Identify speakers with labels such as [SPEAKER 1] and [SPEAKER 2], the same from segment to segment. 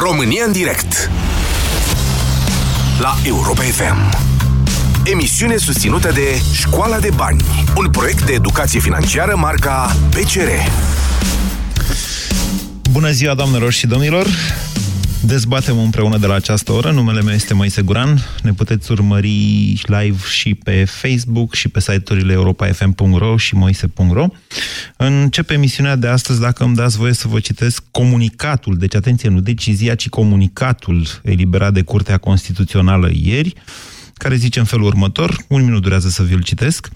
[SPEAKER 1] România în direct. La Europa FM Emisiune susținută de Școala de Bani Un proiect de educație financiară marca PCR
[SPEAKER 2] Bună ziua, doamnelor și domnilor! Dezbatem împreună de la această oră. Numele meu este Moise Guran. Ne puteți urmări live și pe Facebook și pe site-urile europa.fm.ro și moise.ro. Încep emisiunea de astăzi, dacă îmi dați voie să vă citesc comunicatul, deci atenție, nu decizia, ci comunicatul eliberat de Curtea Constituțională ieri, care zice în felul următor, un minut durează să vi-l citesc,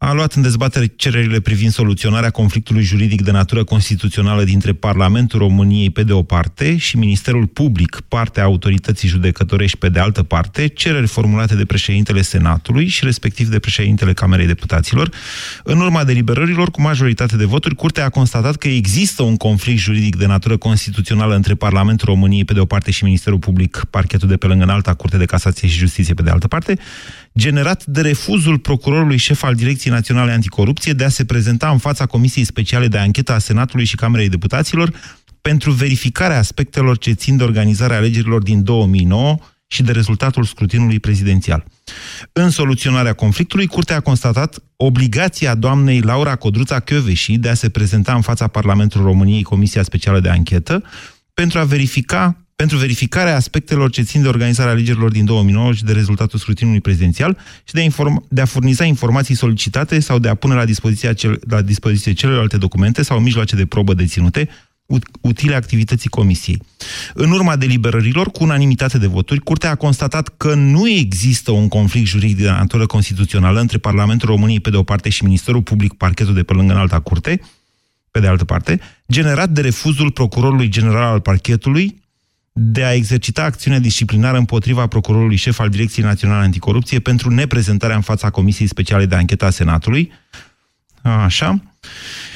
[SPEAKER 2] a luat în dezbatere cererile privind soluționarea conflictului juridic de natură constituțională dintre Parlamentul României pe de o parte și Ministerul Public, partea autorității judecătorești pe de altă parte, cereri formulate de președintele Senatului și respectiv de președintele Camerei Deputaților. În urma deliberărilor, cu majoritate de voturi, Curtea a constatat că există un conflict juridic de natură constituțională între Parlamentul României pe de o parte și Ministerul Public, parchetul de pe lângă în alta Curte de Casație și Justiție pe de altă parte, generat de refuzul procurorului șef al Direcției Naționale Anticorupție de a se prezenta în fața Comisiei Speciale de Anchetă a Senatului și Camerei Deputaților pentru verificarea aspectelor ce țin de organizarea alegerilor din 2009 și de rezultatul scrutinului prezidențial. În soluționarea conflictului, Curtea a constatat obligația doamnei Laura Codruța Chioveși de a se prezenta în fața Parlamentului României Comisia Specială de Anchetă pentru a verifica pentru verificarea aspectelor ce țin de organizarea alegerilor din 2009 și de rezultatul scrutinului prezidențial și de, inform- de a furniza informații solicitate sau de a pune la, dispoziția cel- la dispoziție celelalte documente sau mijloace de probă deținute utile activității comisiei. În urma deliberărilor, cu unanimitate de voturi, Curtea a constatat că nu există un conflict juridic de natură constituțională între Parlamentul României pe de o parte și Ministerul Public, parchetul de pe lângă în alta curte, pe de altă parte, generat de refuzul procurorului general al parchetului de a exercita acțiunea disciplinară împotriva procurorului șef al Direcției Naționale Anticorupție pentru neprezentarea în fața Comisiei Speciale de Anchetă a Senatului, așa,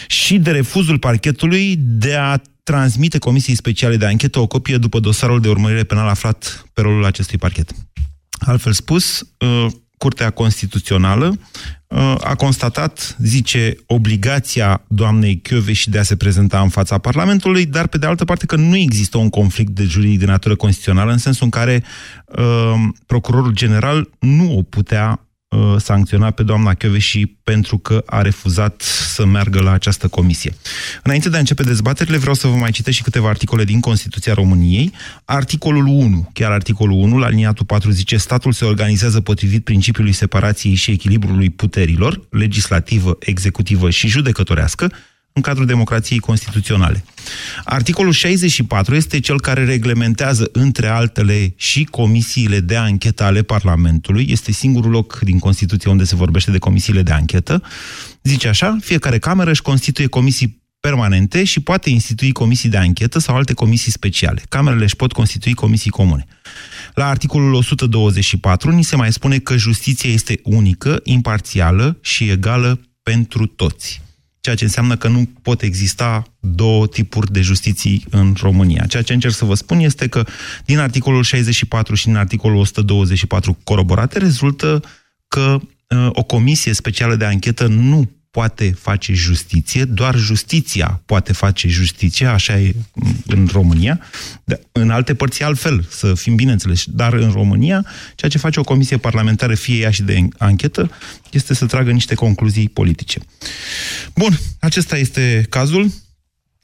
[SPEAKER 2] și de refuzul parchetului de a transmite Comisiei Speciale de Anchetă o copie după dosarul de urmărire penală aflat pe rolul acestui parchet. Altfel spus, uh, Curtea Constituțională uh, a constatat, zice, obligația doamnei și de a se prezenta în fața Parlamentului, dar pe de altă parte că nu există un conflict de juridic de natură constituțională, în sensul în care uh, procurorul general nu o putea Uh, sancționa pe doamna și pentru că a refuzat să meargă la această comisie. Înainte de a începe dezbaterile, vreau să vă mai citesc și câteva articole din Constituția României. Articolul 1, chiar articolul 1, la liniatul 4, zice statul se organizează potrivit principiului separației și echilibrului puterilor, legislativă, executivă și judecătorească, în cadrul democrației constituționale. Articolul 64 este cel care reglementează, între altele, și comisiile de anchetă ale Parlamentului. Este singurul loc din Constituție unde se vorbește de comisiile de anchetă. Zice așa, fiecare cameră își constituie comisii permanente și poate institui comisii de anchetă sau alte comisii speciale. Camerele își pot constitui comisii comune. La articolul 124 ni se mai spune că justiția este unică, imparțială și egală pentru toți ceea ce înseamnă că nu pot exista două tipuri de justiții în România. Ceea ce încerc să vă spun este că din articolul 64 și din articolul 124 coroborate rezultă că uh, o comisie specială de anchetă nu poate face justiție, doar justiția poate face justiție, așa e în România. În alte părți altfel, să fim bineînțeles, dar în România, ceea ce face o comisie parlamentară, fie ea și de anchetă, este să tragă niște concluzii politice. Bun, acesta este cazul.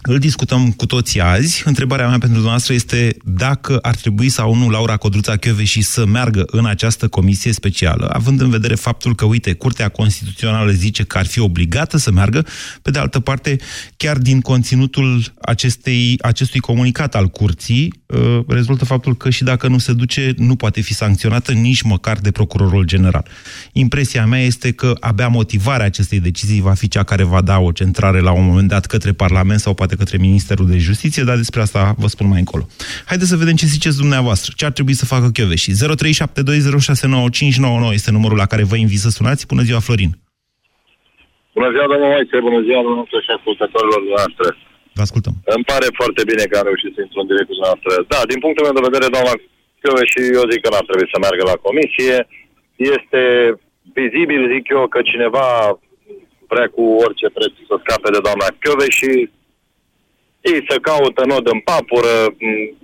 [SPEAKER 2] Îl discutăm cu toții azi. Întrebarea mea pentru dumneavoastră este dacă ar trebui sau nu Laura Codruța și să meargă în această comisie specială, având în vedere faptul că, uite, Curtea Constituțională zice că ar fi obligată să meargă, pe de altă parte, chiar din conținutul acestei, acestui comunicat al Curții, uh, rezultă faptul că și dacă nu se duce, nu poate fi sancționată nici măcar de procurorul general. Impresia mea este că abia motivarea acestei decizii va fi cea care va da o centrare la un moment dat către Parlament sau poate poate către Ministerul de Justiție, dar despre asta vă spun mai încolo. Haideți să vedem ce ziceți dumneavoastră. Ce ar trebui să facă Chioveși? 0372069599 este numărul la care vă invit să sunați. Bună ziua, Florin!
[SPEAKER 3] Bună ziua, domnul Moise, bună ziua, domnul și ascultătorilor noastre.
[SPEAKER 2] Vă ascultăm.
[SPEAKER 3] Îmi pare foarte bine că am reușit să intru în direct cu noastră. Da, din punctul meu de vedere, doamna și eu zic că n-ar trebui să meargă la comisie. Este vizibil, zic eu, că cineva vrea cu orice preț să scape de doamna Chiove și știi, să caută nod în papură,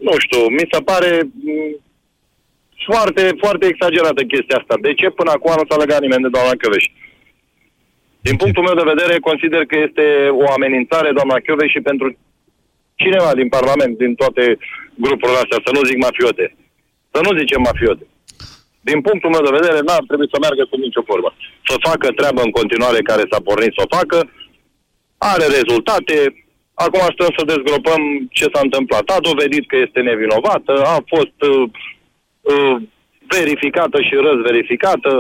[SPEAKER 3] nu știu, mi se pare foarte, foarte exagerată chestia asta. De ce până acum nu s-a legat nimeni de doamna Căveș? Din punctul meu de vedere, consider că este o amenințare, doamna Căveș, și pentru cineva din Parlament, din toate grupurile astea, să nu zic mafiote. Să nu zicem mafiote. Din punctul meu de vedere, n-ar trebui să meargă sub nicio formă. Să facă treabă în continuare care s-a pornit să o facă, are rezultate, acum stăm să dezgropăm ce s-a întâmplat. A dovedit că este nevinovată, a fost uh, uh, verificată și răzverificată,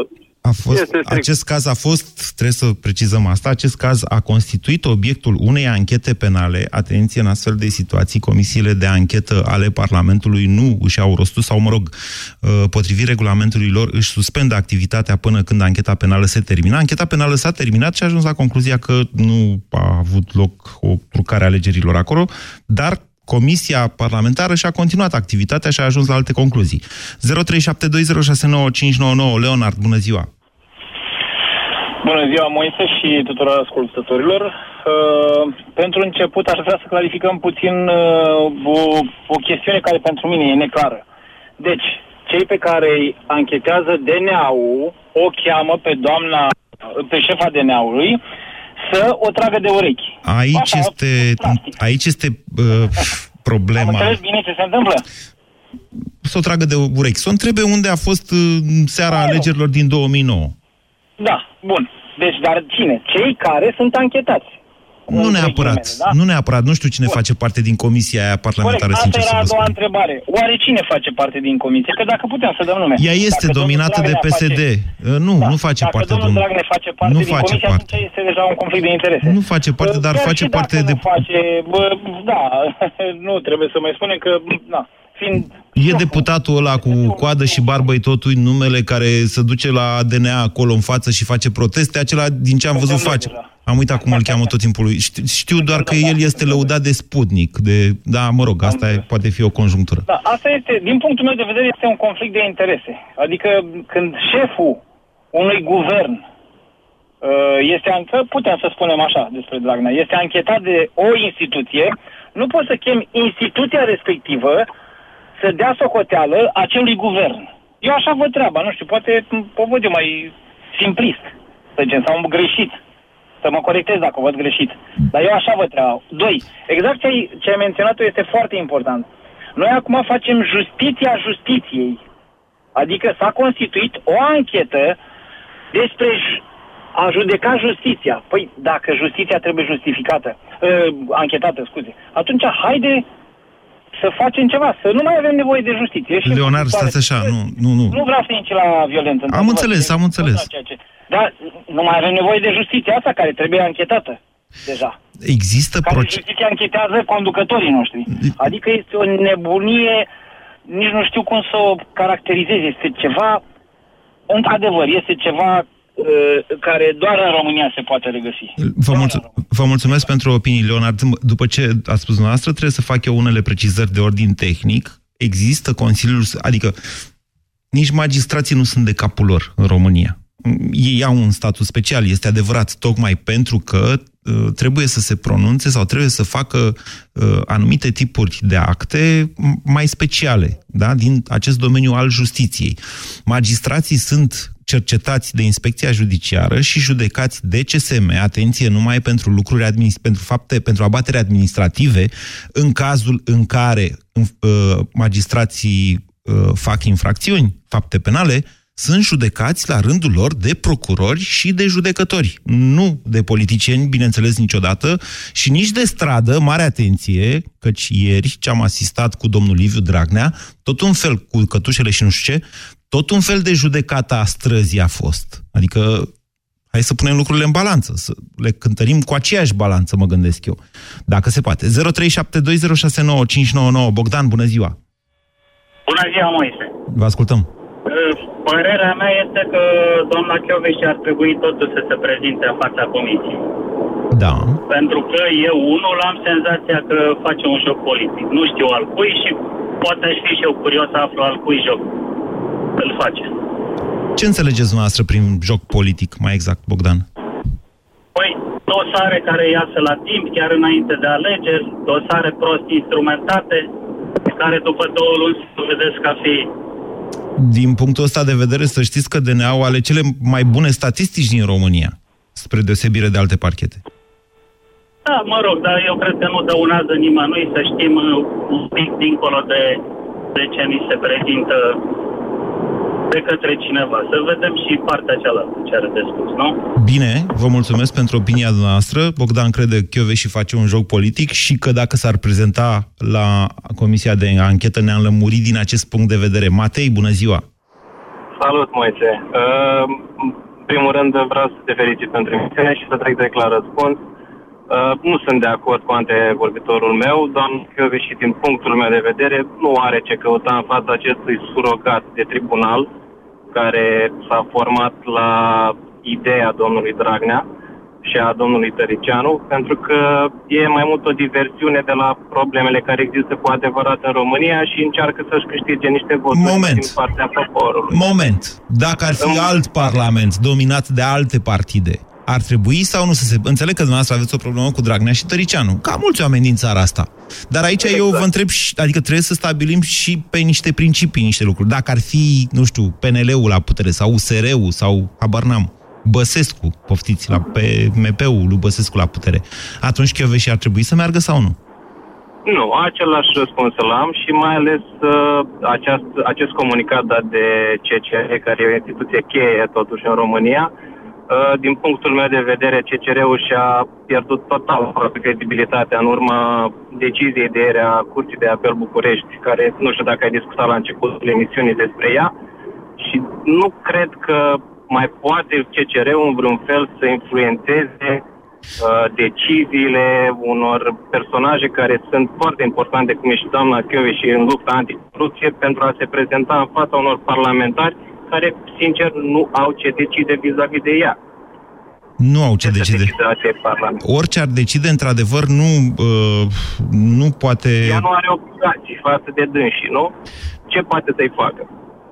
[SPEAKER 2] a fost, este acest caz a fost, trebuie să precizăm asta, acest caz a constituit obiectul unei anchete penale. Atenție, în astfel de situații, comisiile de anchetă ale Parlamentului nu își au rostul sau, mă rog, uh, potrivit regulamentului lor, își suspendă activitatea până când ancheta penală se termină. Ancheta penală s-a terminat și a ajuns la concluzia că nu a avut loc o trucare a alegerilor acolo, dar Comisia parlamentară și-a continuat activitatea și a ajuns la alte concluzii. 0372069599 Leonard, bună ziua!
[SPEAKER 4] Bună ziua, Moise și tuturor ascultătorilor. Uh, pentru început aș vrea să clarificăm puțin uh, o, o chestiune care pentru mine e neclară. Deci, cei pe care îi anchetează DNA-ul o cheamă pe doamna, pe șefa DNA-ului să o tragă de urechi.
[SPEAKER 2] Aici Așa, este, aici este uh, problema. Am
[SPEAKER 4] înțeles bine ce se întâmplă?
[SPEAKER 2] Să o tragă de urechi. Să o întrebe unde a fost uh, seara alegerilor din 2009.
[SPEAKER 4] Da, bun. Deci, dar cine? Cei care sunt anchetați.
[SPEAKER 2] Nu neapărat, ghimele, da? nu neapărat. Nu știu cine Bun. face parte din comisia aia parlamentară, Corect.
[SPEAKER 4] sincer
[SPEAKER 2] Asta
[SPEAKER 4] era a doua întrebare. Oare cine face parte din comisie? Că dacă putem să dăm nume.
[SPEAKER 2] Ea este dacă dominată de PSD. Face... Uh, nu, da. nu face
[SPEAKER 4] dacă
[SPEAKER 2] parte.
[SPEAKER 4] Dacă domnul Dragnea face parte
[SPEAKER 2] nu
[SPEAKER 4] din
[SPEAKER 2] face
[SPEAKER 4] comisie,
[SPEAKER 2] parte.
[SPEAKER 4] atunci este deja un conflict de interese.
[SPEAKER 2] Nu face parte, dar Chiar face parte de...
[SPEAKER 4] face, bă, da, nu trebuie să mai spunem că, da, fiind
[SPEAKER 2] E deputatul ăla cu coadă și barbă totul numele care se duce la DNA acolo în față și face proteste, acela din ce am văzut face. Am uitat cum îl cheamă tot timpul lui. Știu doar că el este lăudat de Sputnik. De, da, mă rog, asta e, poate fi o conjunctură.
[SPEAKER 4] Da, asta este, din punctul meu de vedere, este un conflict de interese. Adică când șeful unui guvern uh, este, putem să spunem așa despre Dragnea, este anchetat de o instituție, nu poți să chem instituția respectivă să dea socoteală acelui guvern. Eu așa văd treaba, nu știu, poate o văd eu mai simplist, să zicem, sau greșit. Să mă corectez dacă văd greșit. Dar eu așa văd treaba. Doi, exact ce ai, ce ai menționat este foarte important. Noi acum facem justiția justiției. Adică s-a constituit o anchetă despre a judeca justiția. Păi, dacă justiția trebuie justificată, uh, anchetată, scuze, atunci haide să facem ceva, să nu mai avem nevoie de justiție.
[SPEAKER 2] Și Leonard, stați așa, nu, nu, nu.
[SPEAKER 4] Nu vreau să inci la violență.
[SPEAKER 2] Am înțeles, am înțeles.
[SPEAKER 4] Dar nu mai avem nevoie de justiție asta care trebuie anchetată deja.
[SPEAKER 2] Există
[SPEAKER 4] care proces... justiția anchetează conducătorii noștri. Adică este o nebunie, nici nu știu cum să o caracterizez. Este ceva, într-adevăr, este ceva Uh, care doar în România se poate regăsi.
[SPEAKER 2] Vă, mulțu- vă mulțumesc pentru opinii, Leonard. După ce ați spus dumneavoastră, trebuie să fac eu unele precizări de ordin tehnic. Există Consiliul, adică nici magistrații nu sunt de capul lor în România. Ei au un statut special, este adevărat, tocmai pentru că uh, trebuie să se pronunțe sau trebuie să facă uh, anumite tipuri de acte mai speciale, da? din acest domeniu al justiției. Magistrații sunt cercetați de inspecția judiciară și judecați de CSM, atenție, numai pentru lucruri pentru fapte, pentru abatere administrative, în cazul în care uh, magistrații uh, fac infracțiuni, fapte penale, sunt judecați la rândul lor de procurori și de judecători. Nu de politicieni, bineînțeles, niciodată, și nici de stradă, mare atenție, căci ieri ce am asistat cu domnul Liviu Dragnea, tot un fel cu cătușele și nu știu ce, tot un fel de judecată a străzii a fost. Adică, hai să punem lucrurile în balanță, să le cântărim cu aceeași balanță, mă gândesc eu, dacă se poate. 0372069599 Bogdan, bună ziua!
[SPEAKER 5] Bună ziua, Moise!
[SPEAKER 2] Vă ascultăm!
[SPEAKER 5] Părerea mea este că doamna Chioveș ar trebui totul să se prezinte în fața comisiei.
[SPEAKER 2] Da.
[SPEAKER 5] Pentru că eu, unul, am senzația că face un joc politic. Nu știu al cui și poate aș fi și eu curios să aflu al cui joc îl face.
[SPEAKER 2] Ce înțelegeți dumneavoastră prin joc politic, mai exact, Bogdan?
[SPEAKER 5] Păi, dosare care iasă la timp, chiar înainte de alegeri, dosare prost instrumentate, care după două luni se vedeți ca fi
[SPEAKER 2] din punctul ăsta de vedere, să știți că DNA-ul are cele mai bune statistici din România, spre deosebire de alte parchete.
[SPEAKER 5] Da, mă rog, dar eu cred că nu dăunează nimănui să știm un pic dincolo de, de ce ni se prezintă de către cineva. Să vedem și partea cealaltă ce are de spus, nu?
[SPEAKER 2] Bine, vă mulțumesc pentru opinia noastră. Bogdan crede că și face un joc politic și că dacă s-ar prezenta la Comisia de Anchetă ne-am lămurit din acest punct de vedere. Matei, bună ziua!
[SPEAKER 6] Salut, Moise! Uh, în primul rând vreau să te felicit pentru emisiune și să trec de clar răspuns. Uh, nu sunt de acord cu antevorbitorul meu, doamna și din punctul meu de vedere, nu are ce căuta în fața acestui surogat de tribunal, care s-a format la ideea domnului Dragnea și a domnului Tăricianu, pentru că e mai mult o diversiune de la problemele care există cu adevărat în România și încearcă să-și câștige niște voturi
[SPEAKER 2] Moment.
[SPEAKER 6] din partea poporului.
[SPEAKER 2] Moment. Dacă ar fi alt parlament dominat de alte partide, ar trebui sau nu să se... Înțeleg că dumneavoastră aveți o problemă cu Dragnea și Tăricianu, ca mulți oameni din țara asta. Dar aici exact. eu vă întreb, adică trebuie să stabilim și pe niște principii, niște lucruri. Dacă ar fi, nu știu, PNL-ul la putere sau USR-ul sau, habar n-am, Băsescu, poftiți, la pe MP-ul lui Băsescu la putere, atunci și ar trebui să meargă sau nu?
[SPEAKER 6] Nu, același răspuns îl am și mai ales uh, aceast, acest comunicat dat de CCR, care e o instituție cheie totuși în România, Uh, din punctul meu de vedere, CCR-ul și-a pierdut total credibilitatea în urma deciziei de ieri a Curții de Apel București, care nu știu dacă ai discutat la începutul emisiunii despre ea, și nu cred că mai poate CCR-ul în vreun fel să influențeze uh, deciziile unor personaje care sunt foarte importante, cum e și doamna și în lupta anticorupție, pentru a se prezenta în fața unor parlamentari care, sincer, nu au ce decide vis-a-vis de ea.
[SPEAKER 2] Nu au ce, ce decide. Orice ar decide, într-adevăr, nu, uh, nu poate...
[SPEAKER 6] Ea nu are obligații față de dânsii, nu? Ce poate să-i facă?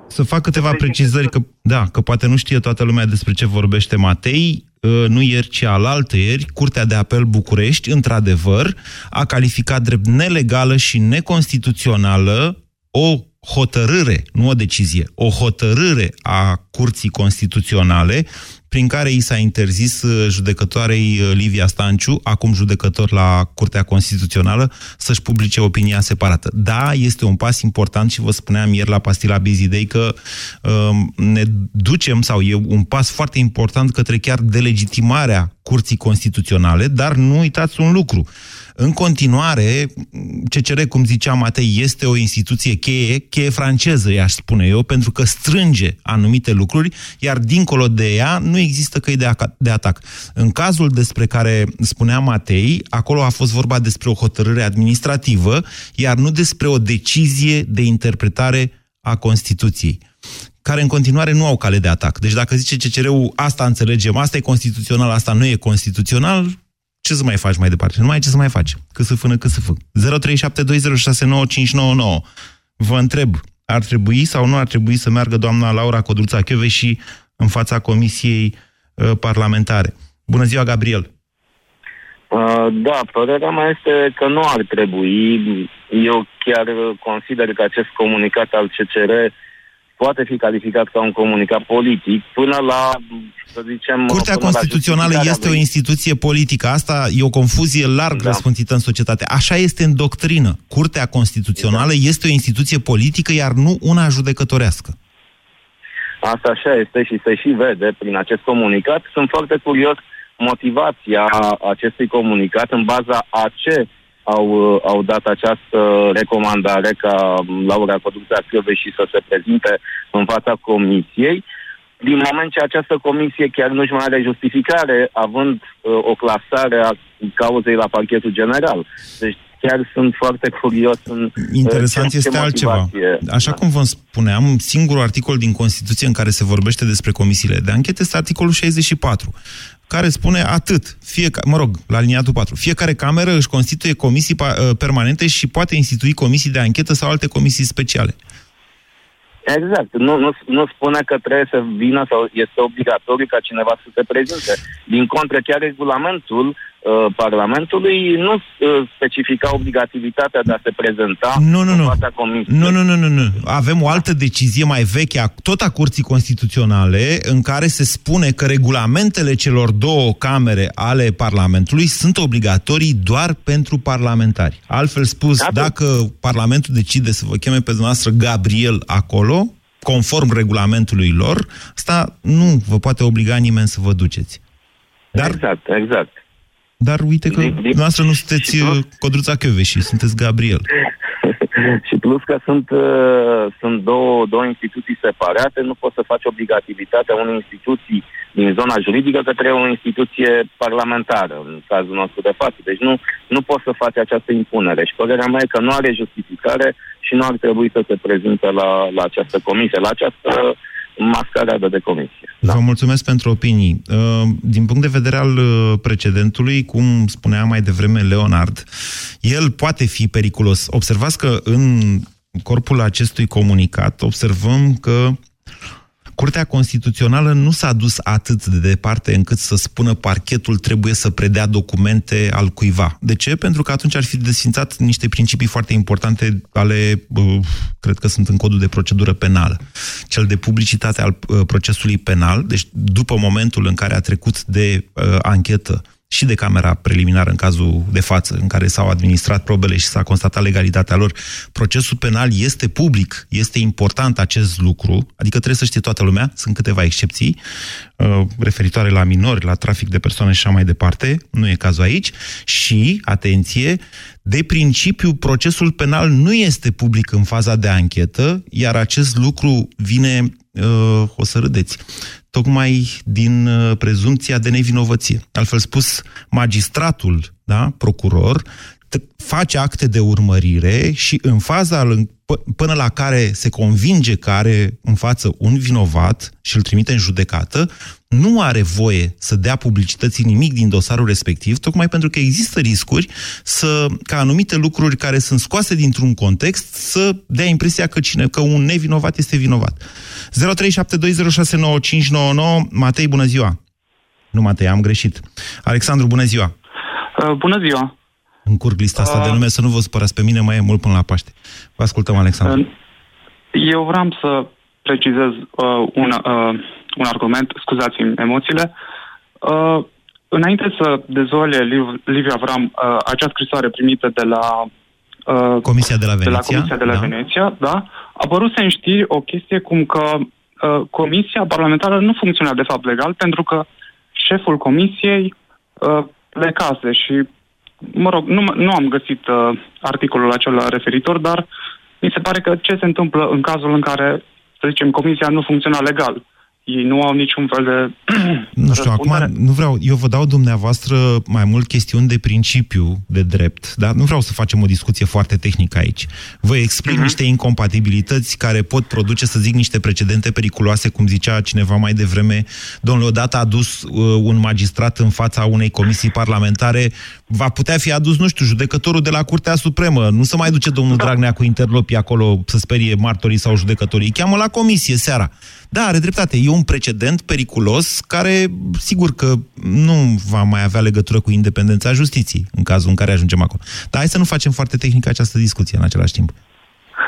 [SPEAKER 2] Să fac câteva precizări, că, da, că poate nu știe toată lumea despre ce vorbește Matei. Uh, nu ieri, ci alaltă ieri, Curtea de Apel București, într-adevăr, a calificat drept nelegală și neconstituțională o hotărâre, nu o decizie, o hotărâre a Curții Constituționale prin care i s-a interzis uh, judecătoarei uh, Livia Stanciu, acum judecător la Curtea Constituțională, să-și publice opinia separată. Da, este un pas important și vă spuneam ieri la Pastila Bizidei că um, ne ducem, sau e un pas foarte important către chiar delegitimarea Curții Constituționale, dar nu uitați un lucru. În continuare, CCR, cum zicea Matei, este o instituție cheie, cheie franceză, i-aș spune eu, pentru că strânge anumite lucruri, iar dincolo de ea nu există căi de, de atac. În cazul despre care spunea Matei, acolo a fost vorba despre o hotărâre administrativă, iar nu despre o decizie de interpretare a Constituției care în continuare nu au cale de atac. Deci dacă zice CCR-ul, asta înțelegem, asta e constituțional, asta nu e constituțional, ce să mai faci mai departe? Nu mai ai ce să mai faci. Cât să fână, cât să fă. 0372069599. Vă întreb, ar trebui sau nu ar trebui să meargă doamna Laura Codruța și în fața Comisiei uh, Parlamentare? Bună ziua, Gabriel!
[SPEAKER 7] Uh, da, părerea mea este că nu ar trebui. Eu chiar consider că acest comunicat al CCR poate fi calificat ca un comunicat politic până la, să zicem...
[SPEAKER 2] Curtea Constituțională este o instituție politică. Asta e o confuzie larg da. răspândită în societate. Așa este în doctrină. Curtea Constituțională da. este o instituție politică, iar nu una judecătorească.
[SPEAKER 7] Asta așa este și se și vede prin acest comunicat. Sunt foarte curios motivația acestui comunicat în baza a ce au, uh, au dat această recomandare ca Laura Codruța și să se prezinte în fața comisiei, din moment ce această comisie chiar nu-și mai are justificare, având uh, o clasare a cauzei la parchetul general. Deci chiar sunt foarte curios în uh,
[SPEAKER 2] Interesant ce, este ce altceva. Așa da. cum vă spuneam, singurul articol din Constituție în care se vorbește despre comisiile de anchetă este articolul 64 care spune atât, fie, mă rog, la liniatul 4, fiecare cameră își constituie comisii uh, permanente și poate institui comisii de anchetă sau alte comisii speciale.
[SPEAKER 7] Exact. Nu, nu, nu spune că trebuie să vină sau este obligatoriu ca cineva să se prezinte. Din contră, chiar regulamentul uh, Parlamentului nu uh, specifica obligativitatea de a se prezenta
[SPEAKER 2] nu, nu,
[SPEAKER 7] în
[SPEAKER 2] nu.
[SPEAKER 7] fața comisiei.
[SPEAKER 2] Nu, nu, nu, nu, nu. Avem o altă decizie mai veche, a- tot a Curții Constituționale, în care se spune că regulamentele celor două camere ale Parlamentului sunt obligatorii doar pentru parlamentari. Altfel spus,
[SPEAKER 7] Da,
[SPEAKER 2] dacă Parlamentul decide să vă cheme pe dumneavoastră Gabriel acolo, conform regulamentului lor, asta nu vă poate obliga nimeni să vă duceți. Dar,
[SPEAKER 7] Exact, exact.
[SPEAKER 2] Dar uite că
[SPEAKER 7] Din- din-
[SPEAKER 2] dumneavoastră nu sunteți
[SPEAKER 7] și plus-
[SPEAKER 2] uh, Codruța și sunteți Gabriel.
[SPEAKER 7] și plus că sunt, uh, sunt două, două instituții separate, nu poți să faci obligativitatea unei instituții din zona juridică către o instituție parlamentară, în cazul nostru de față. Deci nu, nu poți să faci această impunere. Și părerea mea e că nu are justificare și nu ar trebui să se prezinte la, la această comisie, la această mascaradă de comisie.
[SPEAKER 2] Da. Vă mulțumesc pentru opinii. Uh, Din punct de vedere al uh, precedentului, cum spunea mai devreme Leonard, el poate fi periculos. Observați că în corpul acestui comunicat observăm că Curtea Constituțională nu s-a dus atât de departe încât să spună parchetul trebuie să predea documente al cuiva. De ce? Pentru că atunci ar fi desfințat niște principii foarte importante ale, uh, cred că sunt în codul de procedură penală. Cel de publicitate al uh, procesului penal, deci după momentul în care a trecut de uh, anchetă și de camera preliminară în cazul de față, în care s-au administrat probele și s-a constatat legalitatea lor, procesul penal este public, este important acest lucru, adică trebuie să știe toată lumea, sunt câteva excepții, uh, referitoare la minori, la trafic de persoane și așa mai departe, nu e cazul aici, și, atenție, de principiu, procesul penal nu este public în faza de anchetă, iar acest lucru vine, uh, o să râdeți, tocmai din uh, prezumția de nevinovăție. Altfel spus, magistratul, da, procuror, t- face acte de urmărire și în faza în- p- până la care se convinge că are în față un vinovat și îl trimite în judecată, nu are voie să dea publicității nimic din dosarul respectiv, tocmai pentru că există riscuri să, ca anumite lucruri care sunt scoase dintr-un context să dea impresia că, cine, că un nevinovat este vinovat. 0372069599 Matei, bună ziua! Nu, Matei, am greșit. Alexandru, bună ziua!
[SPEAKER 8] Uh, bună ziua!
[SPEAKER 2] Încurc lista asta
[SPEAKER 8] Uh.
[SPEAKER 2] de nume, să nu vă supărați pe mine, mai e mult până la Paște. Vă ascultăm, Alexandru.
[SPEAKER 8] Uh, Eu vreau să precizez uh, un, uh, un argument, scuzați-mi emoțiile. Uh, înainte să dezvolie Liv- Livia Avram uh, acea scrisoare primită de la uh,
[SPEAKER 2] Comisia de la
[SPEAKER 8] de la
[SPEAKER 2] Veneția.
[SPEAKER 8] Comisia de la
[SPEAKER 2] da.
[SPEAKER 8] Veneția, da, a apărut în știri o chestie cum că uh, Comisia parlamentară nu funcționa de fapt legal pentru că șeful Comisiei uh, plecase și, mă rog, nu, m- nu am găsit uh, articolul acela referitor, dar mi se pare că ce se întâmplă în cazul în care, să zicem, Comisia nu funcționa legal. Ei nu au niciun fel de
[SPEAKER 2] Nu știu, acum
[SPEAKER 8] răspundere.
[SPEAKER 2] nu vreau, eu vă dau dumneavoastră mai mult chestiuni de principiu, de drept, dar nu vreau să facem o discuție foarte tehnică aici. Vă explic uh-huh. niște incompatibilități care pot produce, să zic, niște precedente periculoase, cum zicea cineva mai devreme. Domnule, odată a adus uh, un magistrat în fața unei comisii parlamentare, va putea fi adus, nu știu, judecătorul de la Curtea Supremă. Nu se mai duce domnul da. Dragnea cu interlopii acolo să sperie martorii sau judecătorii. Îi cheamă la comisie seara. Da, are dreptate. E un precedent periculos care, sigur că nu va mai avea legătură cu independența justiției în cazul în care ajungem acolo. Dar hai să nu facem foarte tehnică această discuție în același timp.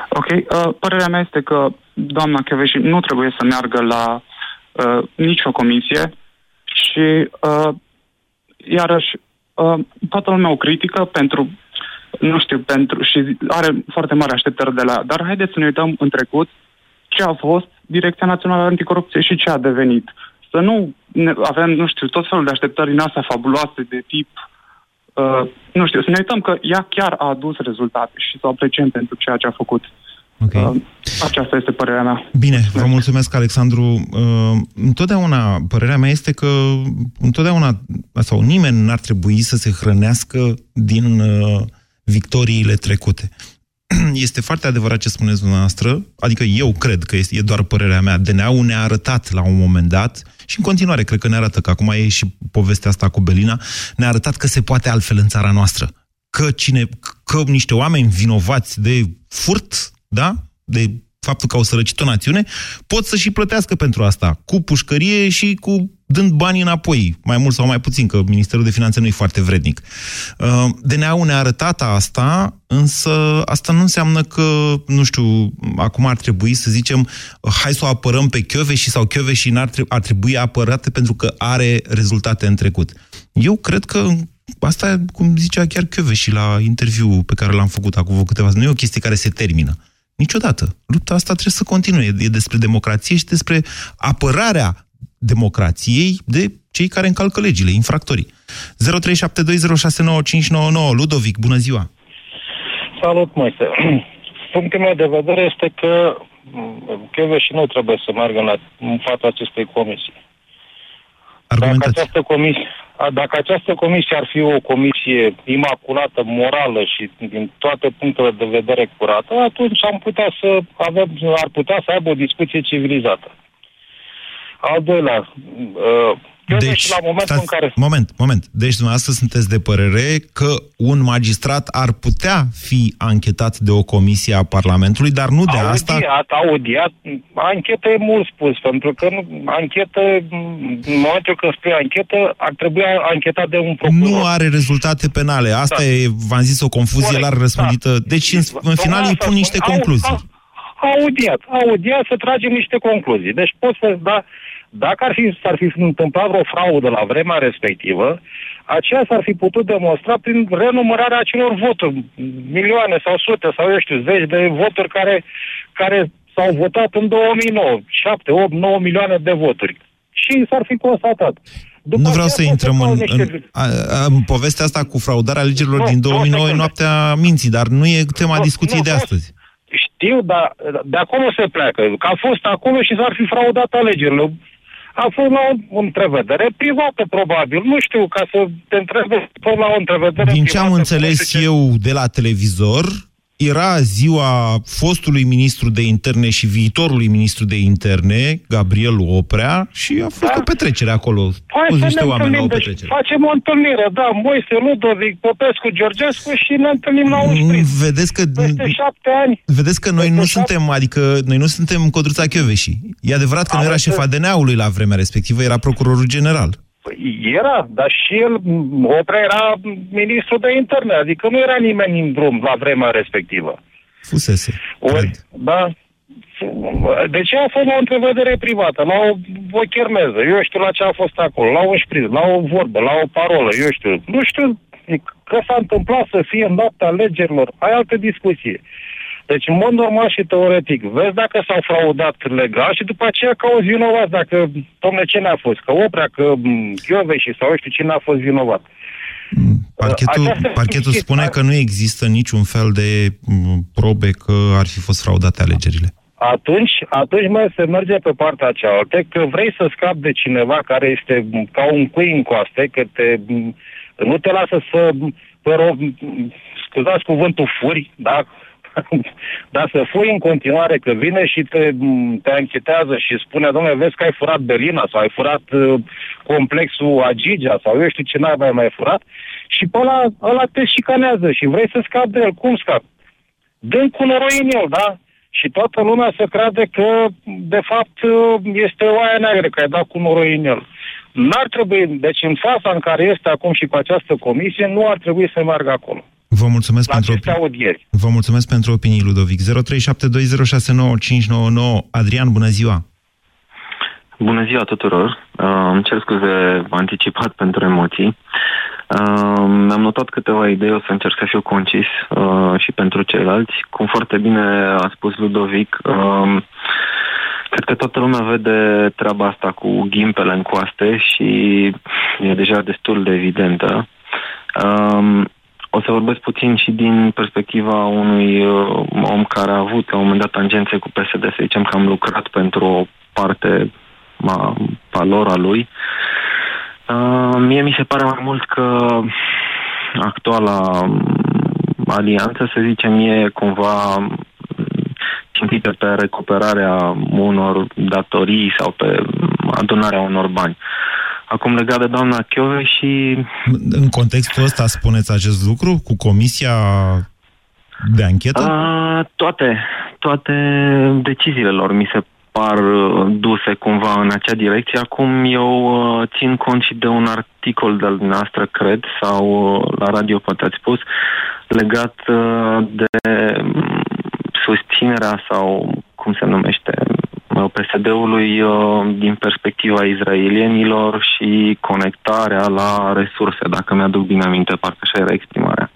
[SPEAKER 8] Ok, uh, părerea mea este că doamna Cheveși nu trebuie să meargă la uh, nicio comisie și, uh, iarăși, uh, toată lumea o critică pentru, nu știu, pentru și are foarte mari așteptări de la... Dar haideți să ne uităm în trecut ce a fost Direcția Națională Anticorupție și ce a devenit. Să nu ne, avem, nu știu, tot felul de așteptări din astea fabuloase de tip Uh, nu știu, să ne uităm că ea chiar a adus rezultate și să o apreciem pentru ceea ce a făcut.
[SPEAKER 2] Okay.
[SPEAKER 8] Uh, aceasta este părerea mea.
[SPEAKER 2] Bine, vă mulțumesc, Alexandru. Uh, întotdeauna, părerea mea este că întotdeauna, sau nimeni n-ar trebui să se hrănească din uh, victoriile trecute. Este foarte adevărat ce spuneți dumneavoastră, adică eu cred că este, e doar părerea mea. DNA-ul ne-a arătat la un moment dat și în continuare cred că ne arată, că acum e și povestea asta cu Belina, ne-a arătat că se poate altfel în țara noastră. Că, cine, că niște oameni vinovați de furt, da? de faptul că au sărăcit o națiune, pot să și plătească pentru asta, cu pușcărie și cu dând bani înapoi, mai mult sau mai puțin, că Ministerul de Finanțe nu e foarte vrednic. Uh, DNA-ul ne-a arătat asta, însă asta nu înseamnă că, nu știu, acum ar trebui să zicem, hai să o apărăm pe și sau și ar ar trebui apărate pentru că are rezultate în trecut. Eu cred că asta, cum zicea chiar și la interviu pe care l-am făcut acum câteva zi, nu e o chestie care se termină. Niciodată. Lupta asta trebuie să continue. E despre democrație și despre apărarea democrației de cei care încalcă legile, infractorii. 0372069599 Ludovic, bună ziua!
[SPEAKER 9] Salut, Moise! Punctul meu de vedere este că și nu trebuie să meargă la, în fața acestei comisii. Dacă această, comisie, dacă această comisie ar fi o comisie imaculată, morală și din toate punctele de vedere curată, atunci am putea să avem, ar putea să aibă o discuție civilizată. Al doilea, uh, deci, la momentul stați, în care...
[SPEAKER 2] Moment, moment. Deci dumneavoastră sunteți de părere că un magistrat ar putea fi anchetat de o comisie a Parlamentului, dar nu de
[SPEAKER 9] audiat,
[SPEAKER 2] asta...
[SPEAKER 9] Audiat, audiat. Anchetă e mult spus, pentru că nu, anchetă, în momentul când spui anchetă, ar trebui anchetat de un procuror.
[SPEAKER 2] Nu are rezultate penale. Asta da. e, v-am zis, o confuzie Corect, larg răspândită. Da. Deci, în, în final, îi pun niște concluzii.
[SPEAKER 9] Audiat, audiat să tragem niște concluzii. Deci poți să da dacă ar fi, s-ar fi întâmplat vreo fraudă la vremea respectivă, aceea s-ar fi putut demonstra prin renumărarea acelor voturi, milioane sau sute sau, eu știu, zeci de voturi care, care s-au votat în 2009, 7, 8, 9 milioane de voturi. Și s-ar fi constatat.
[SPEAKER 2] După nu vreau să intrăm în, niște... în, a, a, în povestea asta cu fraudarea alegerilor din 2009 în noaptea minții, dar nu e tema nu, discuției nu, de astăzi.
[SPEAKER 9] Știu, dar de acolo se pleacă. Că a fost acolo și s-ar fi fraudat alegerile a fost la o întrevedere privată, probabil. Nu știu, ca să te întrebe la o întrevedere
[SPEAKER 2] Din ce am înțeles eu de la televizor, era ziua fostului ministru de interne și viitorului ministru de interne, Gabriel Oprea, și a fost da? o petrecere acolo.
[SPEAKER 9] Hai să niște ne oameni la o deci petrecere. Deci facem o întâlnire, da, Moise, Ludovic, Popescu, Georgescu și ne întâlnim la un sprint.
[SPEAKER 2] Vedeți că...
[SPEAKER 9] Peste șapte ani.
[SPEAKER 2] Vedeți că noi nu șapte... suntem, adică noi nu suntem Codruța Chioveși. E adevărat că nu era șefa DNA-ului la vremea respectivă, era procurorul general.
[SPEAKER 9] Păi era, dar și el, Oprea era ministru de interne, adică nu era nimeni în drum la vremea respectivă.
[SPEAKER 2] Fusese,
[SPEAKER 9] Ori, Da. De ce a fost la o întrevedere privată, la o, o chermeză, eu știu la ce a fost acolo, la un șpriț, la o vorbă, la o parolă, eu știu. Nu știu că s-a întâmplat să fie în noaptea alegerilor, ai altă discuție. Deci, în mod normal și teoretic, vezi dacă s-au fraudat legal și după aceea cauzi vinovat dacă, domne, ce n-a fost, că Oprea, că și sau știu cine a fost vinovat.
[SPEAKER 2] Mm, parchetul, parchetul spune că nu există niciun fel de probe că ar fi fost fraudate alegerile.
[SPEAKER 9] Atunci, atunci mai se merge pe partea cealaltă, că vrei să scapi de cineva care este ca un cui în coaste, că te, nu te lasă să, vă rog, scuzați cuvântul furi, da? Dar să fui în continuare că vine și te, te anchetează și spune, domnule, vezi că ai furat Berlina sau ai furat uh, complexul Agigea sau eu știu ce n-ai mai, mai furat și pe ăla, ăla te șicanează și vrei să scapi de el. Cum scapi? Dând cu noroi în el, da? Și toată lumea să crede că, de fapt, uh, este oaia neagră, că ai dat cu noroi în el. N-ar trebui, deci în fața în care este acum și cu această comisie, nu ar trebui să meargă acolo.
[SPEAKER 2] Vă mulțumesc pentru opinii.
[SPEAKER 9] audieri.
[SPEAKER 2] Vă mulțumesc pentru opinii, Ludovic. 0372069599. Adrian, bună ziua!
[SPEAKER 10] Bună ziua tuturor! Uh, îmi cer scuze anticipat pentru emoții. Uh, mi-am notat câteva idei, o să încerc să fiu concis uh, și pentru ceilalți. Cum foarte bine a spus Ludovic, uh, cred că toată lumea vede treaba asta cu ghimpele în coaste și e deja destul de evidentă. Uh, o să vorbesc puțin și din perspectiva unui uh, om care a avut la un moment dat tangențe cu PSD, să zicem că am lucrat pentru o parte a valora lui. Uh, mie mi se pare mai mult că actuala um, alianță, să zicem, e cumva țintită pe recuperarea unor datorii sau pe adunarea unor bani. Acum legat de doamna Chiove și...
[SPEAKER 2] În contextul ăsta spuneți acest lucru cu comisia de anchetă?
[SPEAKER 10] A, toate, toate deciziile lor mi se par uh, duse cumva în acea direcție. Acum eu uh, țin cont și de un articol de-al noastră, cred, sau uh, la radio poate ați spus, legat de mm, susținerea sau cum se numește PSD-ului din perspectiva izraelienilor și conectarea la resurse, dacă mi-aduc bine aminte, parcă așa era exprimarea.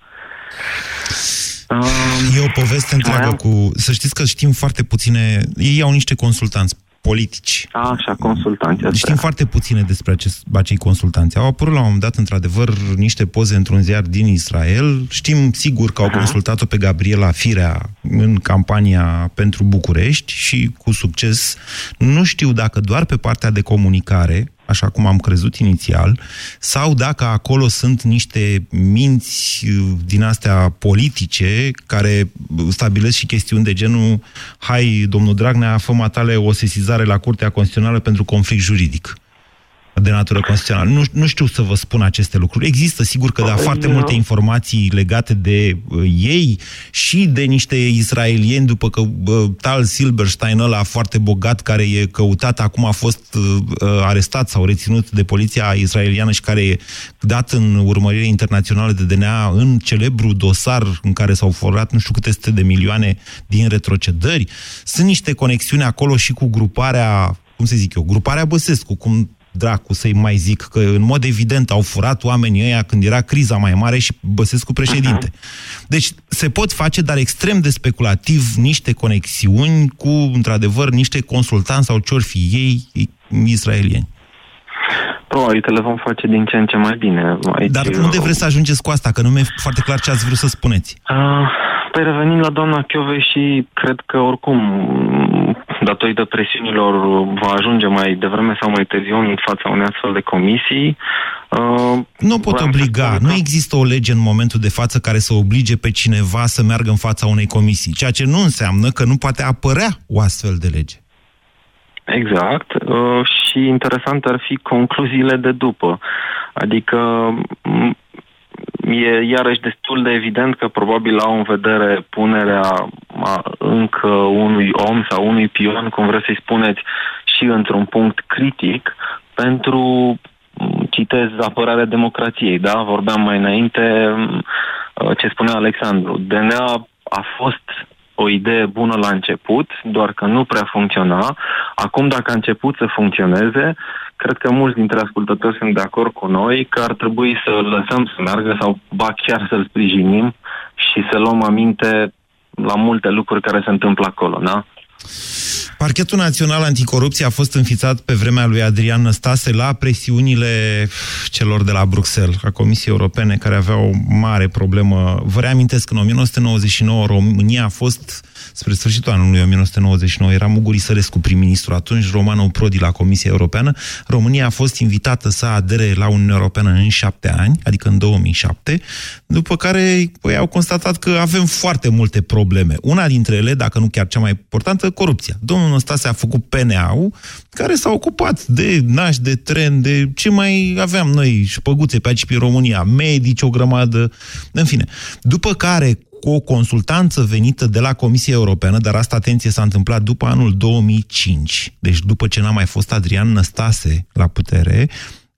[SPEAKER 2] E o poveste întreagă cu... Să știți că știm foarte puține... Ei au niște consultanți politici.
[SPEAKER 10] A, așa, consultanți. Astea.
[SPEAKER 2] Știm foarte puține despre acest, acei consultanți. Au apărut la un moment dat, într-adevăr, niște poze într-un ziar din Israel. Știm sigur că au Aha. consultat-o pe Gabriela Firea în campania pentru București și cu succes. Nu știu dacă doar pe partea de comunicare, așa cum am crezut inițial, sau dacă acolo sunt niște minți uh, din astea politice care stabilesc și chestiuni de genul hai, domnul Dragnea, fă tale o sesizare la Curtea Constituțională pentru conflict juridic de natură constituțională. Nu, nu știu să vă spun aceste lucruri. Există, sigur că da, foarte multe informații legate de uh, ei și de niște israelieni, după că uh, Tal Silberstein, ăla foarte bogat, care e căutat, acum a fost uh, uh, arestat sau reținut de poliția israeliană și care e dat în urmărire internațională de DNA în celebru dosar în care s-au forat nu știu câte sute de milioane din retrocedări. Sunt niște conexiuni acolo și cu gruparea cum să zic eu, gruparea Băsescu, cum dracu să-i mai zic, că în mod evident au furat oamenii ăia când era criza mai mare și Băsescu președinte. Uh-huh. Deci se pot face, dar extrem de speculativ, niște conexiuni cu, într-adevăr, niște consultanți sau ce fi ei israelieni.
[SPEAKER 10] Probabil că le vom face din ce în ce mai bine.
[SPEAKER 2] Aici Dar unde vreți să ajungeți cu asta? Că nu mi-e foarte clar ce ați vrut să spuneți. Uh,
[SPEAKER 10] păi revenim la doamna Chiove și cred că oricum datorită presiunilor, va ajunge mai devreme sau mai târziu în fața unei astfel de comisii.
[SPEAKER 2] Uh, nu pot obliga. Nu există o lege în momentul de față care să oblige pe cineva să meargă în fața unei comisii, ceea ce nu înseamnă că nu poate apărea o astfel de lege.
[SPEAKER 10] Exact. Uh, și interesant ar fi concluziile de după. Adică e iarăși destul de evident că probabil au în vedere punerea încă unui om sau unui pion, cum vreți să-i spuneți, și într-un punct critic pentru, citez, apărarea democrației. Da? Vorbeam mai înainte ce spunea Alexandru. DNA a fost o idee bună la început, doar că nu prea funcționa. Acum, dacă a început să funcționeze, cred că mulți dintre ascultători sunt de acord cu noi că ar trebui să îl lăsăm să meargă sau ba chiar să-l sprijinim și să luăm aminte la multe lucruri care se întâmplă acolo, da?
[SPEAKER 2] Parchetul Național Anticorupție a fost înfițat pe vremea lui Adrian Năstase la presiunile celor de la Bruxelles, a Comisiei Europene, care aveau o mare problemă. Vă reamintesc că în 1999 România a fost spre sfârșitul anului 1999, era Muguri Sărescu prim-ministru atunci, Romano Prodi la Comisia Europeană. România a fost invitată să adere la Uniunea Europeană în șapte ani, adică în 2007, după care păi, au constatat că avem foarte multe probleme. Una dintre ele, dacă nu chiar cea mai importantă, corupția. Domnul Năstase a făcut PNA-ul, care s-a ocupat de nași, de tren, de ce mai aveam noi, șpăguțe pe aici pe România, medici, o grămadă, în fine. După care, cu o consultanță venită de la Comisia Europeană, dar asta, atenție, s-a întâmplat după anul 2005, deci după ce n-a mai fost Adrian Năstase la putere,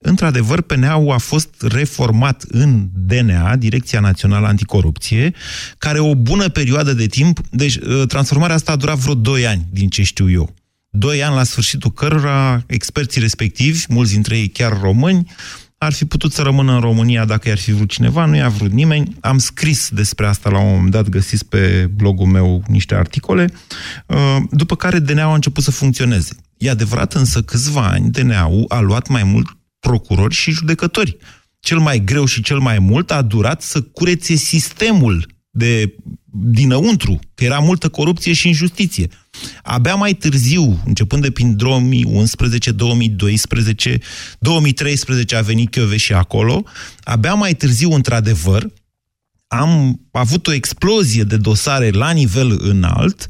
[SPEAKER 2] Într-adevăr, PNA-ul a fost reformat în DNA, Direcția Națională Anticorupție, care o bună perioadă de timp, deci ă, transformarea asta a durat vreo 2 ani, din ce știu eu. Doi ani la sfârșitul cărora experții respectivi, mulți dintre ei chiar români, ar fi putut să rămână în România dacă i-ar fi vrut cineva, nu i-a vrut nimeni. Am scris despre asta la un moment dat, găsiți pe blogul meu niște articole, uh, după care DNA-ul a început să funcționeze. E adevărat însă câțiva ani DNA-ul a luat mai mult procurori și judecători. Cel mai greu și cel mai mult a durat să curețe sistemul de dinăuntru, că era multă corupție și injustiție. Abia mai târziu, începând de prin 2011, 2012, 2013 a venit și acolo, abia mai târziu, într-adevăr, am avut o explozie de dosare la nivel înalt,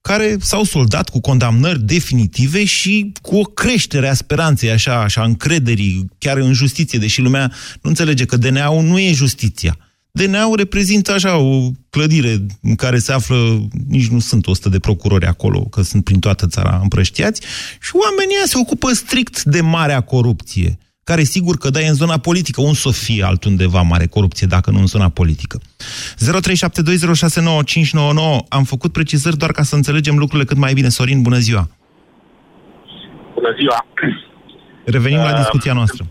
[SPEAKER 2] care s-au soldat cu condamnări definitive și cu o creștere a speranței, așa, așa încrederii, chiar în justiție, deși lumea nu înțelege că DNA-ul nu e justiția. DNA-ul reprezintă așa o clădire în care se află, nici nu sunt 100 de procurori acolo, că sunt prin toată țara împrăștiați, și oamenii se ocupă strict de marea corupție, care sigur că dai în zona politică, un să fie altundeva mare corupție, dacă nu în zona politică. 0372069599 Am făcut precizări doar ca să înțelegem lucrurile cât mai bine. Sorin, bună ziua!
[SPEAKER 11] Bună ziua!
[SPEAKER 2] Revenim uh, la discuția noastră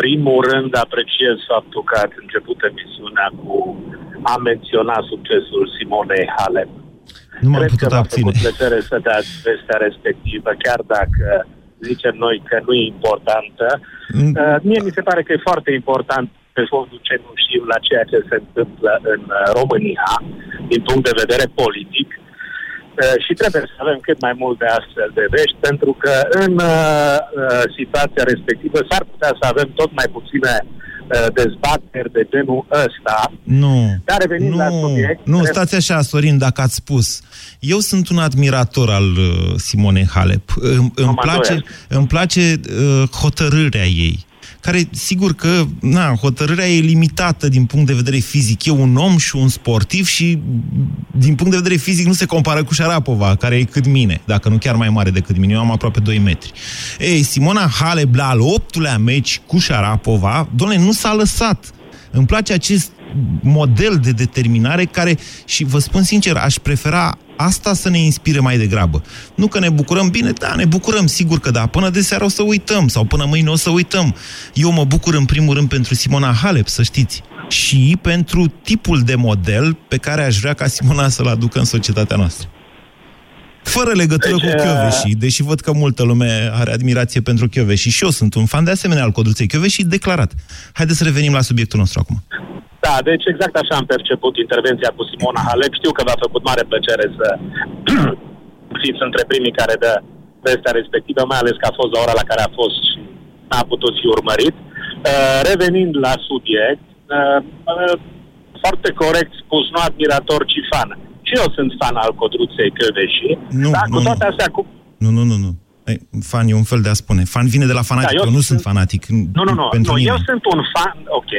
[SPEAKER 11] primul rând apreciez faptul că ați început emisiunea cu a menționa succesul Simonei Halep.
[SPEAKER 2] Nu m-am
[SPEAKER 11] Cred
[SPEAKER 2] putut
[SPEAKER 11] că
[SPEAKER 2] abține.
[SPEAKER 11] făcut plăcere să dați vestea respectivă, chiar dacă zicem noi că nu e importantă.
[SPEAKER 2] Mm.
[SPEAKER 11] Uh, mie mi se pare că e foarte important pe fondul cenușiu la ceea ce se întâmplă în uh, România, din punct de vedere politic. Uh, și trebuie să avem cât mai mult de astfel de vești, pentru că în uh, uh, situația respectivă s-ar putea să avem tot mai puține uh, dezbateri de genul ăsta.
[SPEAKER 2] Nu,
[SPEAKER 11] Dar revenind
[SPEAKER 2] nu,
[SPEAKER 11] la subiect...
[SPEAKER 2] nu, stați așa, Sorin, dacă ați spus. Eu sunt un admirator al uh, Simonei Halep. Îmi, îmi
[SPEAKER 11] mă
[SPEAKER 2] place,
[SPEAKER 11] îndoiesc.
[SPEAKER 2] îmi place uh, hotărârea ei care, sigur că, na, hotărârea e limitată din punct de vedere fizic. E un om și un sportiv și, din punct de vedere fizic, nu se compară cu Șarapova, care e cât mine, dacă nu chiar mai mare decât mine. Eu am aproape 2 metri. Ei, Simona Halep, la al optulea meci cu Șarapova, doamne, nu s-a lăsat. Îmi place acest model de determinare care, și vă spun sincer, aș prefera asta să ne inspire mai degrabă. Nu că ne bucurăm bine, da, ne bucurăm, sigur că da. Până de seară o să uităm sau până mâine o să uităm. Eu mă bucur în primul rând pentru Simona Halep, să știți. Și pentru tipul de model pe care aș vrea ca Simona să-l aducă în societatea noastră. Fără legătură
[SPEAKER 11] Deci,
[SPEAKER 2] cu Chioveși, deși văd că multă lume are admirație pentru Chioveși și eu sunt un fan de asemenea al Codruței Chioveși declarat. Haideți să revenim la subiectul nostru acum.
[SPEAKER 11] Da, deci exact așa am perceput intervenția cu Simona Halep. Știu că v-a făcut mare plăcere să fiți între primii care dă vestea respectivă, mai ales că a fost la ora la care a fost și n-a putut fi urmărit. Uh, revenind la subiect, uh, uh, foarte corect spus, nu admirator, ci fan. Și eu sunt fan al Codruței Căveși.
[SPEAKER 2] Nu,
[SPEAKER 11] dar cu
[SPEAKER 2] nu,
[SPEAKER 11] toate
[SPEAKER 2] nu.
[SPEAKER 11] astea, cu,
[SPEAKER 2] Nu, nu, nu, nu. Ei, fan e un fel de a spune. Fan vine de la fanatic.
[SPEAKER 11] Da, eu
[SPEAKER 2] eu, nu
[SPEAKER 11] sunt-
[SPEAKER 2] sunt fanatic.
[SPEAKER 11] Nu, nu, nu.
[SPEAKER 2] Pentru
[SPEAKER 11] nu
[SPEAKER 2] mine.
[SPEAKER 11] eu sunt un fan, ok,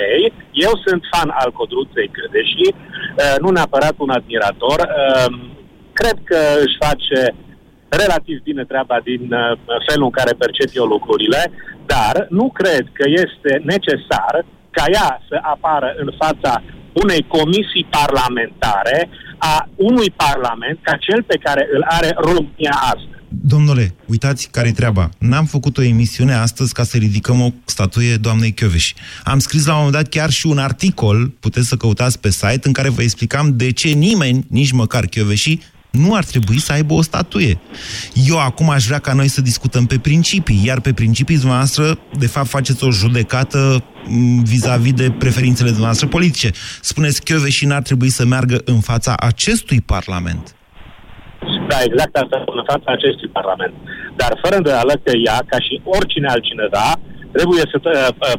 [SPEAKER 11] eu sunt fan al Codruței Cădeși, uh, nu neapărat un admirator. Uh, cred că își face relativ bine treaba din uh, felul în care percep eu lucrurile, dar nu cred că este necesar ca ea să apară în fața unei comisii parlamentare a unui parlament ca cel pe care îl are România astăzi.
[SPEAKER 2] Domnule, uitați care-i treaba. N-am făcut o emisiune astăzi ca să ridicăm o statuie doamnei Chioveși. Am scris la un moment dat chiar și un articol, puteți să căutați pe site, în care vă explicam de ce nimeni, nici măcar Chioveși, nu ar trebui să aibă o statuie. Eu acum aș vrea ca noi să discutăm pe principii, iar pe principii dumneavoastră, de fapt, faceți o judecată m, vis-a-vis de preferințele dumneavoastră politice. Spuneți că Chioveși n-ar trebui să meargă în fața acestui Parlament.
[SPEAKER 11] Da, exact asta în fața acestui Parlament. Dar fără îndoială că ea, ca și oricine altcineva, trebuie să uh,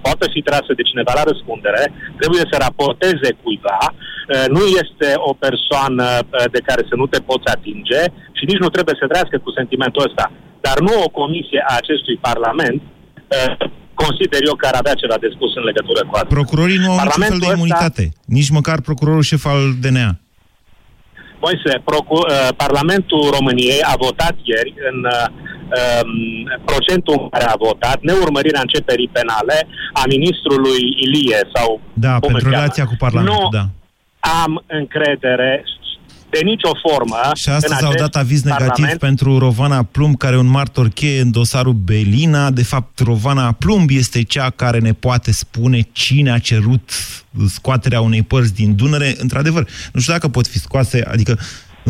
[SPEAKER 11] poată fi trasă de cineva la răspundere, trebuie să raporteze cuiva, uh, nu este o persoană uh, de care să nu te poți atinge și nici nu trebuie să trăiască cu sentimentul ăsta. Dar nu o comisie a acestui Parlament uh, consider eu că ar avea ceva de spus în legătură cu asta.
[SPEAKER 2] Procurorii nu au niciun fel de
[SPEAKER 11] Parlamentul ăsta-
[SPEAKER 2] imunitate. Nici măcar procurorul șef al DNA.
[SPEAKER 11] Moise, procu- uh, Parlamentul României a votat ieri în uh, um, procentul în care a votat neurmărirea începerii penale a ministrului Ilie sau
[SPEAKER 2] Da,
[SPEAKER 11] cum
[SPEAKER 2] pentru
[SPEAKER 11] îl cheamă.
[SPEAKER 2] relația cu Parlamentul,
[SPEAKER 11] nu
[SPEAKER 2] da.
[SPEAKER 11] am încredere de nicio formă
[SPEAKER 2] Și astăzi
[SPEAKER 11] în
[SPEAKER 2] au
[SPEAKER 11] acest
[SPEAKER 2] dat aviz negativ
[SPEAKER 11] Parlament.
[SPEAKER 2] pentru Rovana Plumb, care e un martor cheie în dosarul Belina. De fapt, Rovana Plumb este cea care ne poate spune cine a cerut scoaterea unei părți din Dunăre. Într-adevăr, nu știu dacă pot fi scoase, adică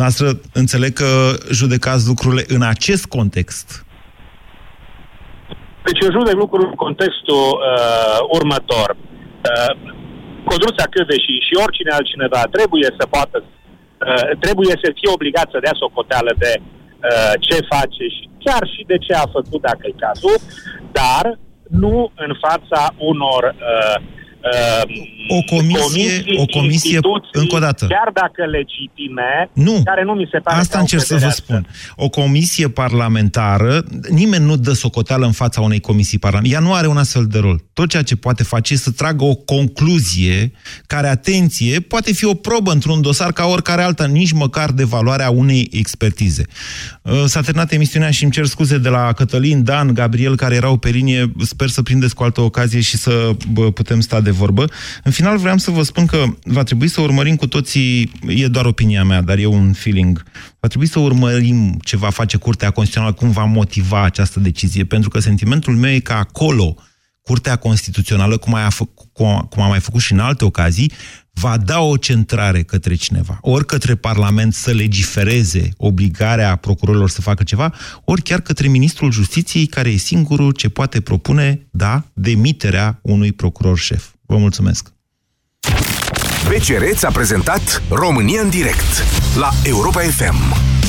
[SPEAKER 2] noastră înțeleg că judecați lucrurile în acest context.
[SPEAKER 11] Deci eu judec lucrul în contextul uh, următor. Uh, Codruța Căveși și oricine altcineva trebuie să poată, uh, trebuie să fie obligat să dea socoteală de uh, ce face și chiar și de ce a făcut, dacă e cazul, dar nu în fața unor uh,
[SPEAKER 2] o comisie,
[SPEAKER 11] comisii,
[SPEAKER 2] o comisie
[SPEAKER 11] instituții,
[SPEAKER 2] încă o dată.
[SPEAKER 11] chiar dacă legitime,
[SPEAKER 2] Nu.
[SPEAKER 11] care nu mi se pare
[SPEAKER 2] Asta
[SPEAKER 11] că au
[SPEAKER 2] încerc să vă
[SPEAKER 11] prevederea
[SPEAKER 2] spun. O comisie parlamentară, nimeni nu dă socoteală în fața unei comisii parlamentare. Ea nu are un astfel de rol. Tot ceea ce poate face este să tragă o concluzie care, atenție, poate fi o probă într-un dosar ca oricare alta, nici măcar de valoarea unei expertize. Uh, S-a terminat emisiunea și îmi cer scuze de la Cătălin, Dan, Gabriel, care erau pe linie. Sper să prindeți cu altă ocazie și să bă, putem sta de vorbă. În final vreau să vă spun că va trebui să urmărim cu toții, e doar opinia mea, dar e un feeling, va trebui să urmărim ce va face Curtea Constituțională, cum va motiva această decizie, pentru că sentimentul meu e că acolo Curtea Constituțională, cum a, făcut, cum a mai făcut și în alte ocazii, va da o centrare către cineva, ori către Parlament să legifereze obligarea procurorilor să facă ceva, ori chiar către Ministrul Justiției, care e singurul ce poate propune, da, demiterea unui procuror șef. Vă mulțumesc!
[SPEAKER 1] BCR ți-a prezentat România în direct la Europa FM